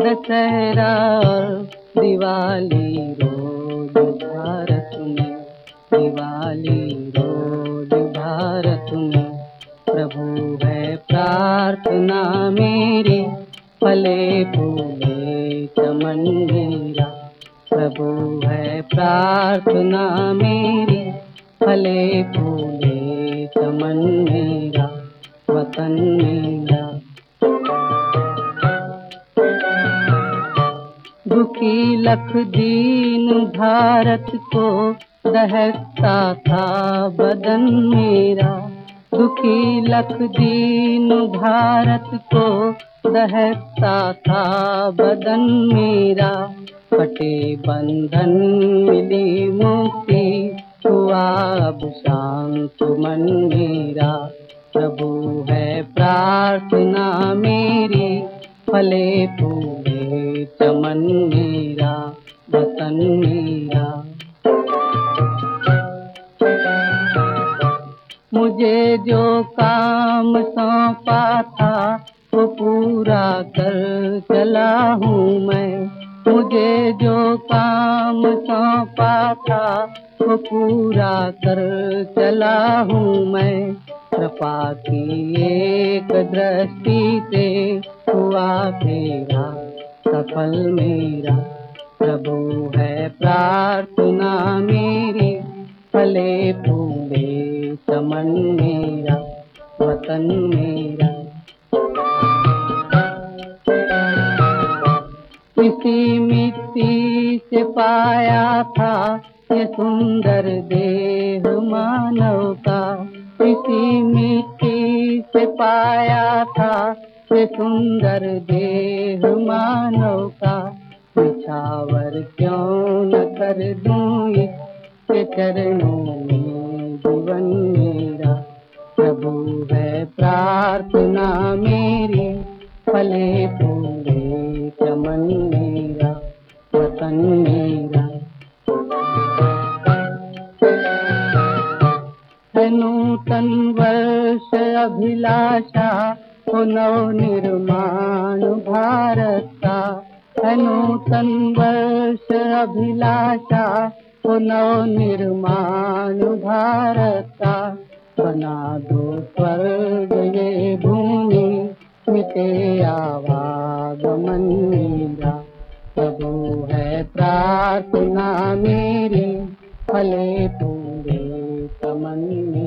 दशहरा और दिवाली रोज भारत में, दिवाली रोज भारत में। प्रभु है प्रार्थना मेरी, फले फूले चमन मेरा। प्रभु है प्रार्थना मेरी, फले फूले चमन मेरा। वतन मेरा दुखी लख दीन भारत को दहकता था बदन मेरा। दुखी लख दीन भारत को दहकता था बदन मेरा। कटे बंधन मिली मुक्ति हुआ अब शांत मन मेरा। प्रभु है प्रार्थना मेरी फले फूले चमन मेरा, वतन मेरा। मुझे जो काम सौंपा था, वो पूरा कर चला हूँ मैं। मुझे जो काम सौंपा था, वो पूरा कर चला हूँ मैं। कृपा की एक दृष्टि से हुआ तेरा सफल मेरा। प्रभु है प्रार्थना मेरी, फले फूले चमन मेरा, वतन मेरा। किसी मिट्टी से पाया था, ये सुंदर देह मानव का। किसी मिट्टी से पाया था सुंदर देह मानव का निछावर क्यों न कर दूँ इसके चरणों में जीवन मेरा? प्रभु है प्रार्थना मेरी, फले फूले चमन मेरा, वतन मेरा। नूतन वर्ष अभिलाषा हो नव निर्माण भारत का नूतन वर्ष अभिलाषा। हो नव निर्माण भारत का। बना दो स्वर्ग ये भूमि, मिटे आवागमन मेरा प्रभु है प्रार्थना मेरी, फले पूरे मेरा